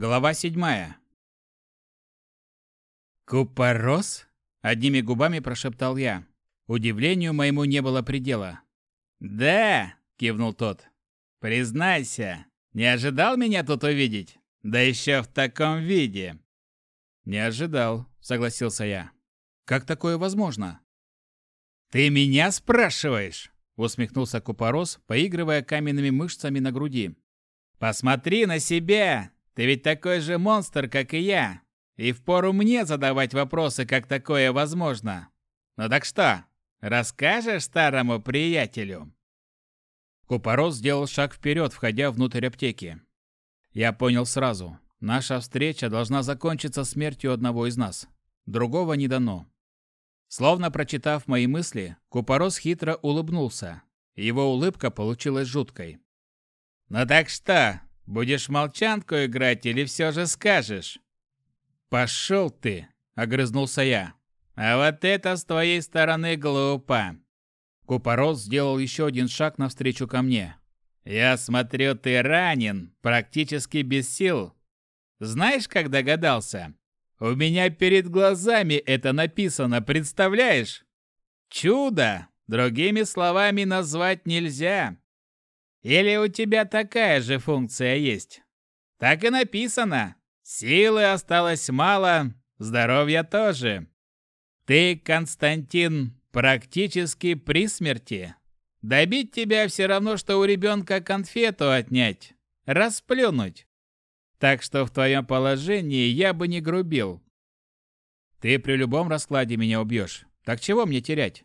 Глава седьмая. «Купорос?» – одними губами прошептал я. Удивлению моему не было предела. «Да!» – кивнул тот. «Признайся, не ожидал меня тут увидеть? Да еще в таком виде!» «Не ожидал», – согласился я. «Как такое возможно?» «Ты меня спрашиваешь?» – усмехнулся Купорос, поигрывая каменными мышцами на груди. «Посмотри на себя! Ты ведь такой же монстр, как и я. И впору мне задавать вопросы, как такое возможно. Ну так что, расскажешь старому приятелю?» Купорос сделал шаг вперед, входя внутрь аптеки. Я понял сразу. Наша встреча должна закончиться смертью одного из нас. Другого не дано. Словно прочитав мои мысли, Купорос хитро улыбнулся. Его улыбка получилась жуткой. «Ну так что, Будешь молчанку играть или все же скажешь?» «Пошел ты!» — огрызнулся я. «А вот это с твоей стороны глупо!» Купорос сделал еще один шаг навстречу ко мне. «Я смотрю, ты ранен, практически без сил. Знаешь, как догадался? У меня перед глазами это написано, представляешь? Чудо! Другими словами назвать нельзя. Или у тебя такая же функция есть? Так и написано. Силы осталось мало, здоровья тоже. Ты, Константин, практически при смерти. Добить тебя все равно, что у ребенка конфету отнять, расплюнуть. Так что в твоем положении я бы не грубил. Ты при любом раскладе меня убьешь. Так чего мне терять?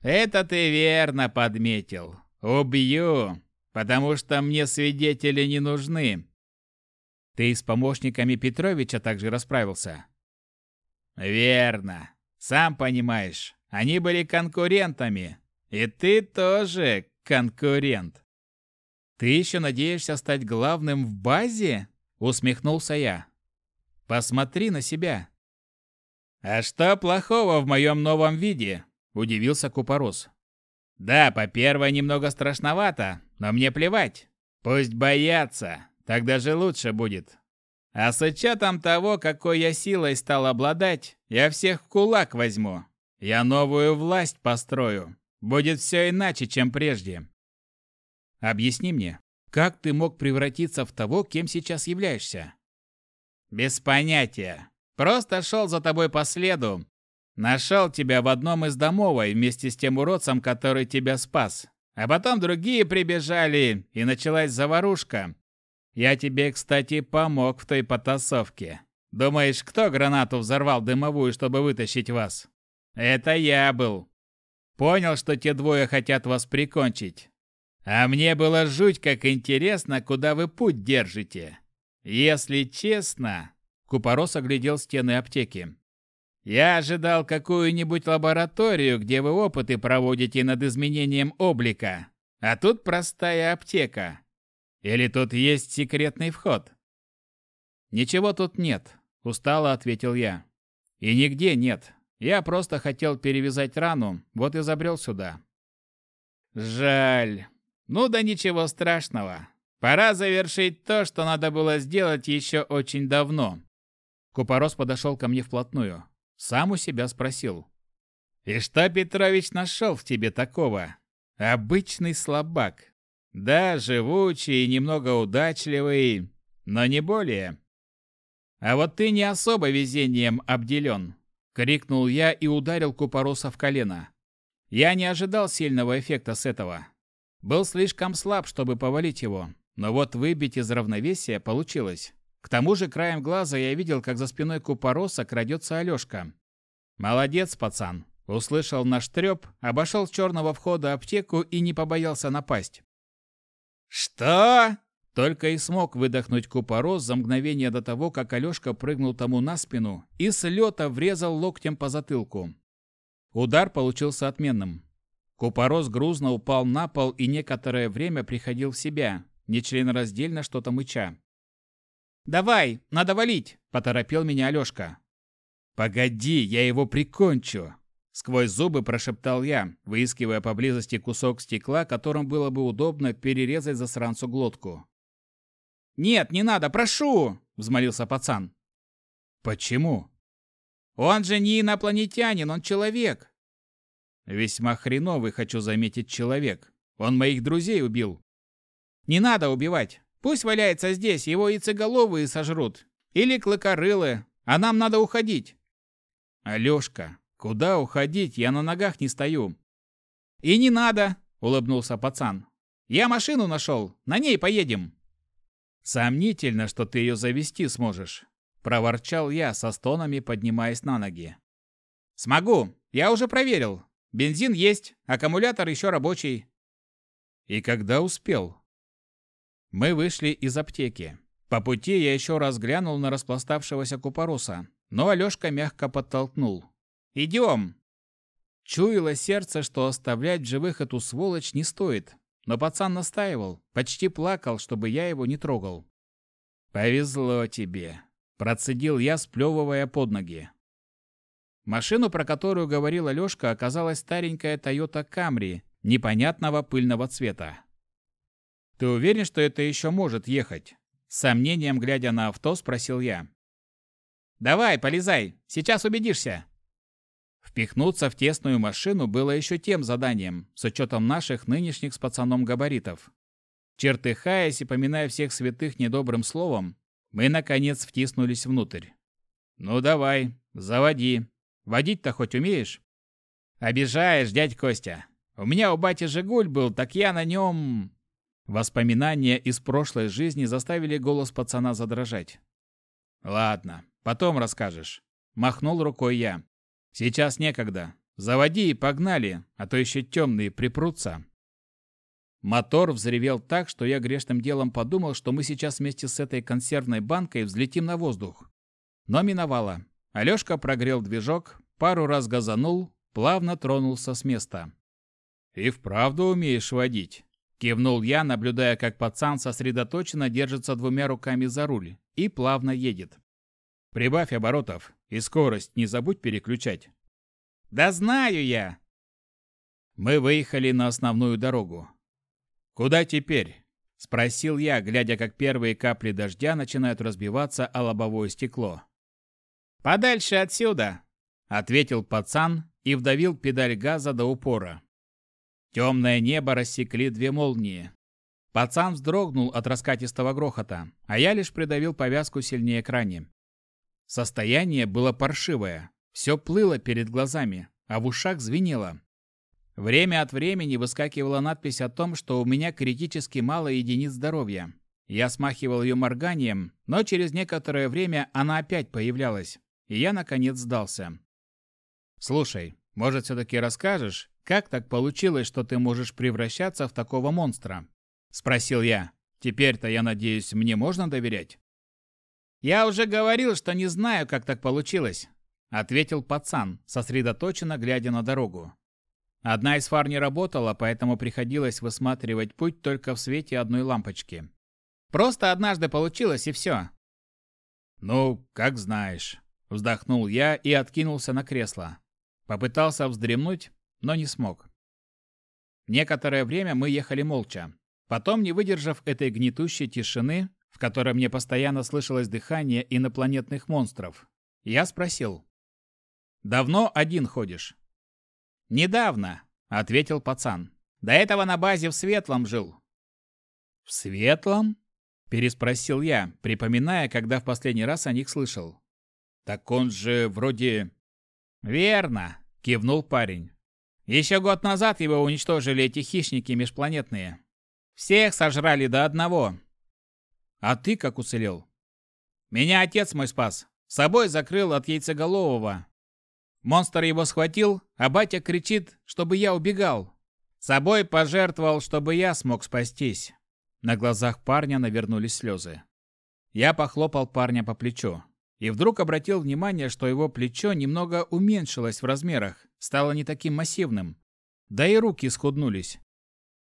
Это ты верно подметил. Убью, потому что мне свидетели не нужны. Ты с помощниками Петровича также расправился. Верно. Сам понимаешь, они были конкурентами. И ты тоже конкурент. Ты еще надеешься стать главным в базе? Усмехнулся я. Посмотри на себя. А что плохого в моем новом виде? Удивился Купорос. Да, по первой немного страшновато, но мне плевать. Пусть боятся, так даже лучше будет. А с учетом того, какой я силой стал обладать, я всех в кулак возьму. Я новую власть построю. Будет все иначе, чем прежде. Объясни мне, как ты мог превратиться в того, кем сейчас являешься? Без понятия. Просто шел за тобой по следу, Нашел тебя в одном из домов вместе с тем уродцем, который тебя спас. А потом другие прибежали, и началась заварушка. Я тебе, кстати, помог в той потасовке. Думаешь, кто гранату взорвал дымовую, чтобы вытащить вас? Это я был. Понял, что те двое хотят вас прикончить. А мне было жуть как интересно, куда вы путь держите. Если честно, Купорос оглядел стены аптеки. Я ожидал какую-нибудь лабораторию, где вы опыты проводите над изменением облика. А тут простая аптека. Или тут есть секретный вход? Ничего тут нет, устало ответил я. И нигде нет. Я просто хотел перевязать рану, вот и забрел сюда. Жаль. Ну да ничего страшного. Пора завершить то, что надо было сделать еще очень давно. Купорос подошел ко мне вплотную. Сам у себя спросил. «И что Петрович нашел в тебе такого? Обычный слабак. Да, живучий и немного удачливый, но не более. А вот ты не особо везением обделен», — крикнул я и ударил Купороса в колено. Я не ожидал сильного эффекта с этого. Был слишком слаб, чтобы повалить его, но вот выбить из равновесия получилось. К тому же краем глаза я видел, как за спиной Купороса крадется Алешка. «Молодец, пацан!» Услышал наш треп, обошел с черного входа аптеку и не побоялся напасть. «Что?» Только и смог выдохнуть Купорос за мгновение до того, как Алешка прыгнул тому на спину и с лета врезал локтем по затылку. Удар получился отменным. Купорос грузно упал на пол и некоторое время приходил в себя, нечленораздельно что-то мыча. «Давай, надо валить!» – поторопил меня Алешка. «Погоди, я его прикончу!» Сквозь зубы прошептал я, выискивая поблизости кусок стекла, которым было бы удобно перерезать засранцу глотку. «Нет, не надо, прошу!» – взмолился пацан. «Почему?» «Он же не инопланетянин, он человек!» «Весьма хреновый, хочу заметить, человек. Он моих друзей убил». «Не надо убивать. Пусть валяется здесь, его яйцеголовые сожрут. Или клыкорылы, а нам надо уходить». «Алешка, куда уходить? Я на ногах не стою». «И не надо», — улыбнулся пацан. «Я машину нашел, на ней поедем». «Сомнительно, что ты ее завести сможешь», — проворчал я со стонами, поднимаясь на ноги. «Смогу, я уже проверил. Бензин есть, аккумулятор еще рабочий». «И когда успел?» Мы вышли из аптеки. По пути я еще раз глянул на распластавшегося купороса, но Алешка мягко подтолкнул. «Идем!» Чуяло сердце, что оставлять живых эту сволочь не стоит, но пацан настаивал, почти плакал, чтобы я его не трогал. «Повезло тебе», – процедил я, сплевывая под ноги. Машину, про которую говорил Алешка, оказалась старенькая Toyota Camry непонятного пыльного цвета. «Ты уверен, что это еще может ехать?» С сомнением, глядя на авто, спросил я. «Давай, полезай, сейчас убедишься», Впихнуться в тесную машину было еще тем заданием, с учетом наших нынешних с пацаном габаритов. Чертыхаясь и поминая всех святых недобрым словом, мы, наконец, втиснулись внутрь. «Ну давай, заводи. Водить-то хоть умеешь?» «Обижаешь, дядь Костя. У меня у бати «Жигуль» был, так я на нем...» Воспоминания из прошлой жизни заставили голос пацана задрожать. «Ладно, потом расскажешь», — махнул рукой я. Сейчас некогда. Заводи и погнали, а то еще темные припрутся. Мотор взревел так, что я грешным делом подумал, что мы сейчас вместе с этой консервной банкой взлетим на воздух. Но миновало. Алешка прогрел движок, пару раз газанул, плавно тронулся с места. «И вправду умеешь водить?» Кивнул я, наблюдая, как пацан сосредоточенно держится двумя руками за руль и плавно едет. Прибавь оборотов и скорость не забудь переключать. Да знаю я. Мы выехали на основную дорогу. Куда теперь? спросил я, глядя, как первые капли дождя начинают разбиваться о лобовое стекло. Подальше отсюда, ответил пацан и вдавил педаль газа до упора. Темное небо рассекли две молнии. Пацан вздрогнул от раскатистого грохота, а я лишь придавил повязку сильнее к. Состояние было паршивое. Все плыло перед глазами, а в ушах звенело. Время от времени выскакивала надпись о том, что у меня критически мало единиц здоровья. Я смахивал ее морганием, но через некоторое время она опять появлялась, и я, наконец, сдался. «Слушай, может, все-таки расскажешь, как так получилось, что ты можешь превращаться в такого монстра?» – спросил я. «Теперь-то, я надеюсь, мне можно доверять?» «Я уже говорил, что не знаю, как так получилось», — ответил пацан, сосредоточенно глядя на дорогу. Одна из фар не работала, поэтому приходилось высматривать путь только в свете одной лампочки. «Просто однажды получилось, и все». «Ну, как знаешь», — вздохнул я и откинулся на кресло. Попытался вздремнуть, но не смог. Некоторое время мы ехали молча. Потом, не выдержав этой гнетущей тишины, в которой мне постоянно слышалось дыхание инопланетных монстров. Я спросил. «Давно один ходишь?» «Недавно», — ответил пацан. «До этого на базе в Светлом жил». «В Светлом?» — переспросил я, припоминая, когда в последний раз о них слышал. «Так он же вроде...» «Верно», — кивнул парень. «Еще год назад его уничтожили эти хищники межпланетные. Всех сожрали до одного, а ты как уцелел? Меня отец мой спас. С собой закрыл от яйцеголового. Монстр его схватил, а батя кричит, чтобы я убегал. С собой пожертвовал, чтобы я смог спастись. На глазах парня навернулись слезы. Я похлопал парня по плечу. И вдруг обратил внимание, что его плечо немного уменьшилось в размерах, стало не таким массивным. Да и руки схуднулись.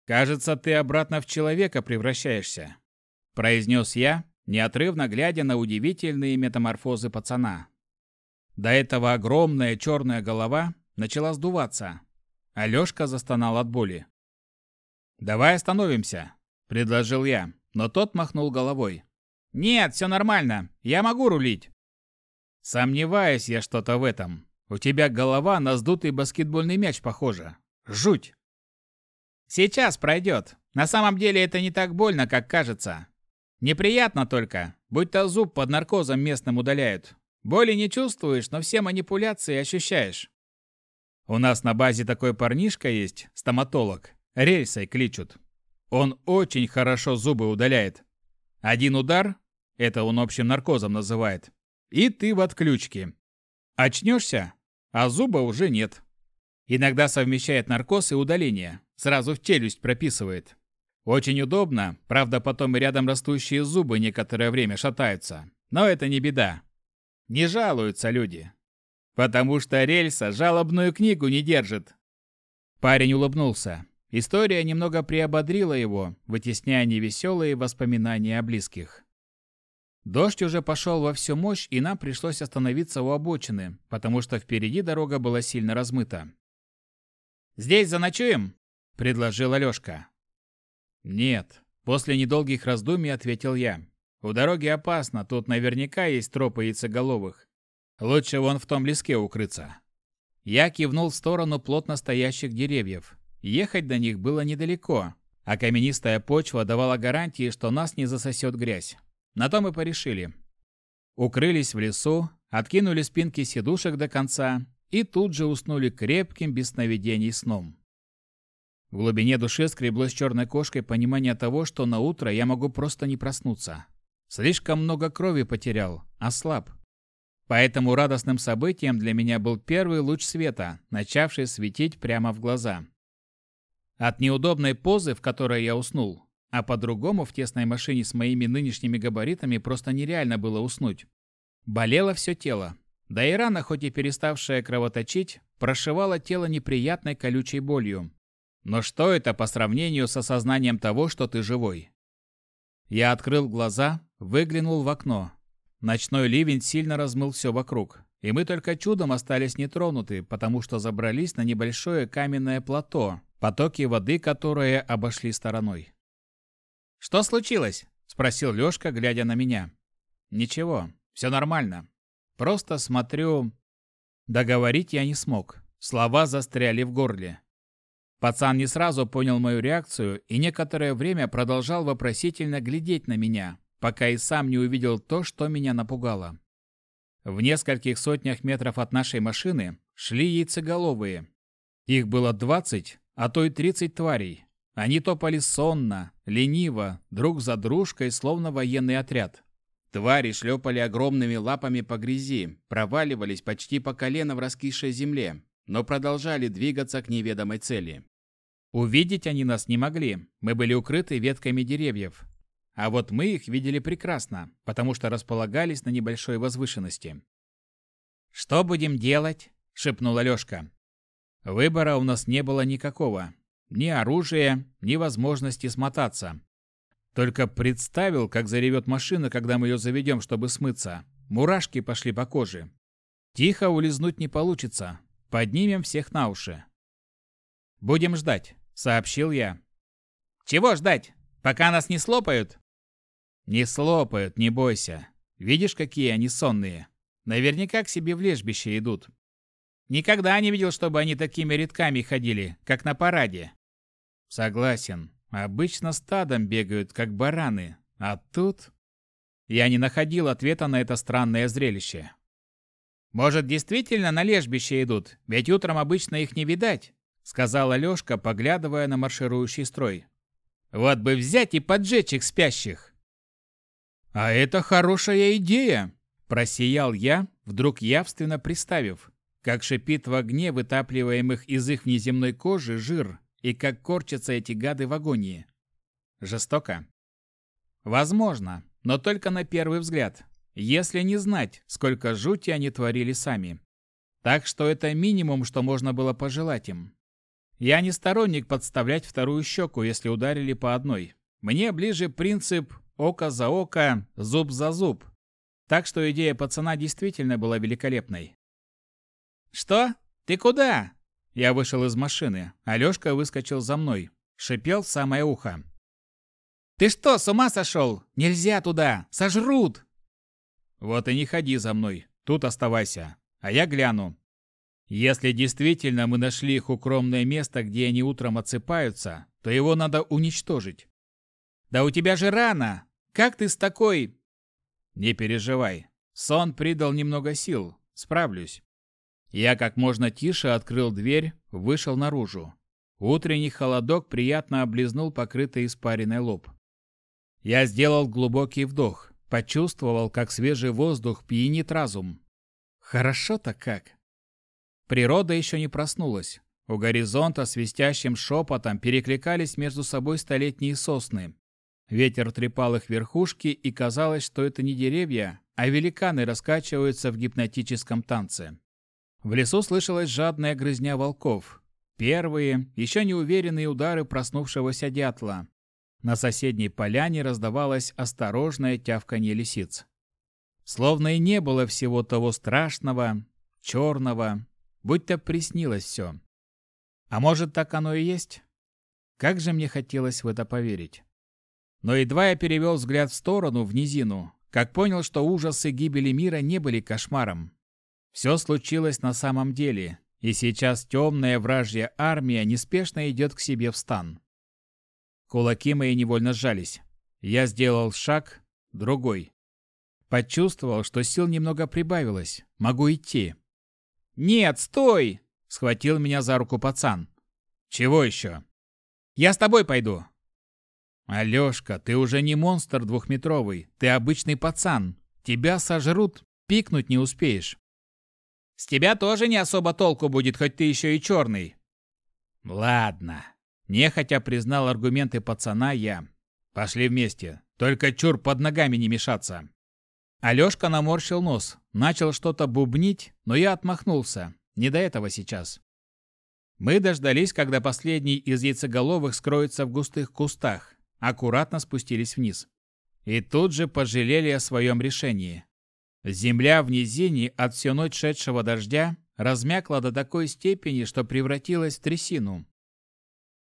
«Кажется, ты обратно в человека превращаешься», произнес я, неотрывно глядя на удивительные метаморфозы пацана. До этого огромная черная голова начала сдуваться. Алешка застонал от боли. «Давай остановимся», — предложил я, но тот махнул головой. «Нет, все нормально. Я могу рулить». Сомневаюсь я что-то в этом. У тебя голова на сдутый баскетбольный мяч похожа. Жуть. Сейчас пройдет. На самом деле это не так больно, как кажется. Неприятно только, будь-то зуб под наркозом местным удаляют. Боли не чувствуешь, но все манипуляции ощущаешь. У нас на базе такой парнишка есть, стоматолог. Рельсой кличут. Он очень хорошо зубы удаляет. Один удар, это он общим наркозом называет, и ты в отключке. Очнешься, а зуба уже нет. Иногда совмещает наркоз и удаление, сразу в челюсть прописывает. Очень удобно, правда потом и рядом растущие зубы некоторое время шатаются. Но это не беда. Не жалуются люди. Потому что рельса жалобную книгу не держит. Парень улыбнулся. История немного приободрила его, вытесняя невеселые воспоминания о близких. Дождь уже пошел во всю мощь, и нам пришлось остановиться у обочины, потому что впереди дорога была сильно размыта. «Здесь заночуем?» – предложил Алешка. «Нет», – после недолгих раздумий ответил я. «У дороги опасно, тут наверняка есть тропы яйцеголовых. Лучше вон в том леске укрыться». Я кивнул в сторону плотно стоящих деревьев. Ехать до них было недалеко, а каменистая почва давала гарантии, что нас не засосет грязь. На то мы порешили. Укрылись в лесу, откинули спинки сидушек до конца и тут же уснули крепким без сновидений сном. В глубине души скреблось черной кошкой понимание того, что на утро я могу просто не проснуться. Слишком много крови потерял, ослаб. Поэтому радостным событием для меня был первый луч света, начавший светить прямо в глаза. От неудобной позы, в которой я уснул, а по-другому в тесной машине с моими нынешними габаритами просто нереально было уснуть. Болело все тело. Да и рана, хоть и переставшая кровоточить, прошивала тело неприятной колючей болью. Но что это по сравнению с осознанием того, что ты живой? Я открыл глаза, выглянул в окно. Ночной ливень сильно размыл все вокруг, и мы только чудом остались нетронуты, потому что забрались на небольшое каменное плато, потоки воды которое обошли стороной. «Что случилось?» – спросил Лёшка, глядя на меня. «Ничего, все нормально. Просто смотрю...» Договорить я не смог. Слова застряли в горле. Пацан не сразу понял мою реакцию и некоторое время продолжал вопросительно глядеть на меня, пока и сам не увидел то, что меня напугало. В нескольких сотнях метров от нашей машины шли яйцеголовые. Их было двадцать, а то и тридцать тварей, они топали сонно, лениво, друг за дружкой, словно военный отряд. Твари шлепали огромными лапами по грязи, проваливались почти по колено в раскисшей земле, но продолжали двигаться к неведомой цели. Увидеть они нас не могли, мы были укрыты ветками деревьев. А вот мы их видели прекрасно, потому что располагались на небольшой возвышенности. «Что будем делать?» – шепнул Алешка. Выбора у нас не было никакого. Ни оружия, ни возможности смотаться. Только представил, как заревет машина, когда мы ее заведем, чтобы смыться. Мурашки пошли по коже. Тихо улизнуть не получится. Поднимем всех на уши. «Будем ждать», — сообщил я. «Чего ждать? Пока нас не слопают?» «Не слопают, не бойся. Видишь, какие они сонные? Наверняка к себе в лежбище идут. Никогда не видел, чтобы они такими редками ходили, как на параде. Согласен. Обычно стадом бегают, как бараны. А тут... Я не находил ответа на это странное зрелище. «Может, действительно на лежбище идут? Ведь утром обычно их не видать», — сказала Лёшка, поглядывая на марширующий строй. «Вот бы взять и поджечь их спящих!» «А это хорошая идея!» – просиял я, вдруг явственно приставив, как шипит в огне вытапливаемых из их внеземной кожи жир и как корчатся эти гады в агонии. Жестоко? Возможно, но только на первый взгляд, если не знать, сколько жути они творили сами. Так что это минимум, что можно было пожелать им. Я не сторонник подставлять вторую щеку, если ударили по одной. Мне ближе принцип «око за око, зуб за зуб». Так что идея пацана действительно была великолепной. «Что? Ты куда?» Я вышел из машины. Алёшка выскочил за мной. Шипел в самое ухо. «Ты что, с ума сошел? Нельзя туда! Сожрут!» «Вот и не ходи за мной. Тут оставайся. А я гляну. Если действительно мы нашли их укромное место, где они утром отсыпаются, то его надо уничтожить». «Да у тебя же рано! Как ты с такой...» «Не переживай. Сон придал немного сил. Справлюсь». Я как можно тише открыл дверь, вышел наружу. Утренний холодок приятно облизнул покрытый испаренный лоб. Я сделал глубокий вдох, почувствовал, как свежий воздух пьянит разум. Хорошо-то как. Природа еще не проснулась. У горизонта свистящим шепотом перекликались между собой столетние сосны. Ветер трепал их верхушки, и казалось, что это не деревья, а великаны раскачиваются в гипнотическом танце. В лесу слышалась жадная грызня волков. Первые, еще неуверенные удары проснувшегося дятла. На соседней поляне раздавалось осторожное тявканье лисиц. Словно и не было всего того страшного, черного, будто приснилось все. А может, так оно и есть? Как же мне хотелось в это поверить. Но едва я перевел взгляд в сторону, в низину, как понял, что ужасы гибели мира не были кошмаром. Все случилось на самом деле, и сейчас темная вражья армия неспешно идет к себе в стан. Кулаки мои невольно сжались. Я сделал шаг, другой. Почувствовал, что сил немного прибавилось. Могу идти. «Нет, стой!» — схватил меня за руку пацан. «Чего еще?» «Я с тобой пойду». «Алешка, ты уже не монстр двухметровый. Ты обычный пацан. Тебя сожрут, пикнуть не успеешь». «С тебя тоже не особо толку будет, хоть ты еще и черный». «Ладно», Нехотя признал аргументы пацана я. Пошли вместе. Только чур под ногами не мешаться. Алёшка наморщил нос, начал что-то бубнить, но я отмахнулся. Не до этого сейчас. Мы дождались, когда последний из яйцеголовых скроется в густых кустах, аккуратно спустились вниз. И тут же пожалели о своем решении. Земля в низине от всю ночь шедшего дождя размякла до такой степени, что превратилась в трясину.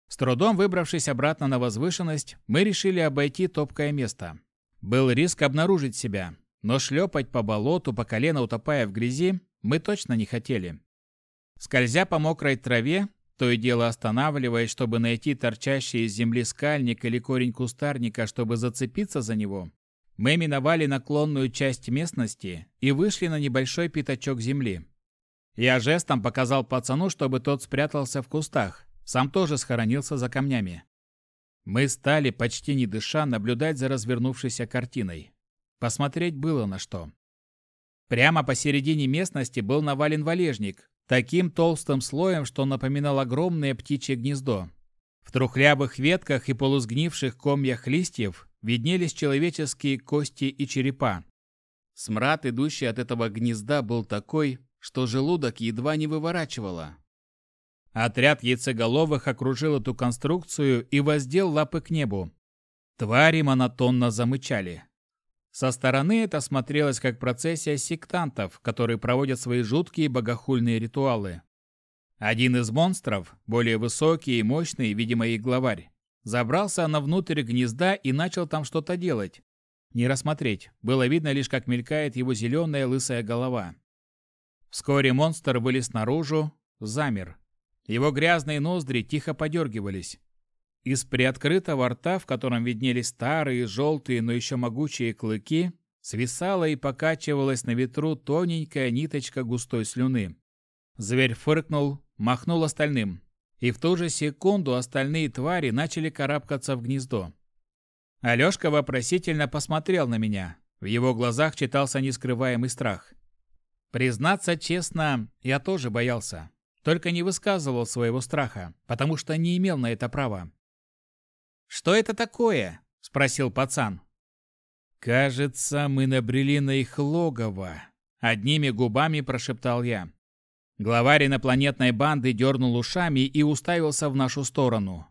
С трудом выбравшись обратно на возвышенность, мы решили обойти топкое место. Был риск обнаружить себя, но шлепать по болоту, по колено утопая в грязи, мы точно не хотели. Скользя по мокрой траве, то и дело останавливаясь, чтобы найти торчащий из земли скальник или корень кустарника, чтобы зацепиться за него, мы миновали наклонную часть местности и вышли на небольшой пятачок земли. Я жестом показал пацану, чтобы тот спрятался в кустах, сам тоже схоронился за камнями. Мы стали, почти не дыша, наблюдать за развернувшейся картиной. Посмотреть было на что. Прямо посередине местности был навален валежник, таким толстым слоем, что напоминал огромное птичье гнездо. В трухлявых ветках и полусгнивших комьях листьев виднелись человеческие кости и черепа. Смрад, идущий от этого гнезда, был такой, что желудок едва не выворачивало. Отряд яйцеголовых окружил эту конструкцию и воздел лапы к небу. Твари монотонно замычали. Со стороны это смотрелось как процессия сектантов, которые проводят свои жуткие богохульные ритуалы. Один из монстров, более высокий и мощный, видимо, их главарь, забрался на внутрь гнезда и начал там что-то делать. Не рассмотреть, было видно лишь, как мелькает его зеленая лысая голова. Вскоре монстр вылез наружу, замер. Его грязные ноздри тихо подергивались. Из приоткрытого рта, в котором виднелись старые, желтые, но еще могучие клыки, свисала и покачивалась на ветру тоненькая ниточка густой слюны. Зверь фыркнул, махнул остальным. И в ту же секунду остальные твари начали карабкаться в гнездо. Алёшка вопросительно посмотрел на меня. В его глазах читался нескрываемый страх. Признаться честно, я тоже боялся. Только не высказывал своего страха, потому что не имел на это права. «Что это такое?» – спросил пацан. «Кажется, мы набрели на их логово», – одними губами прошептал я. Главарь инопланетной банды дернул ушами и уставился в нашу сторону.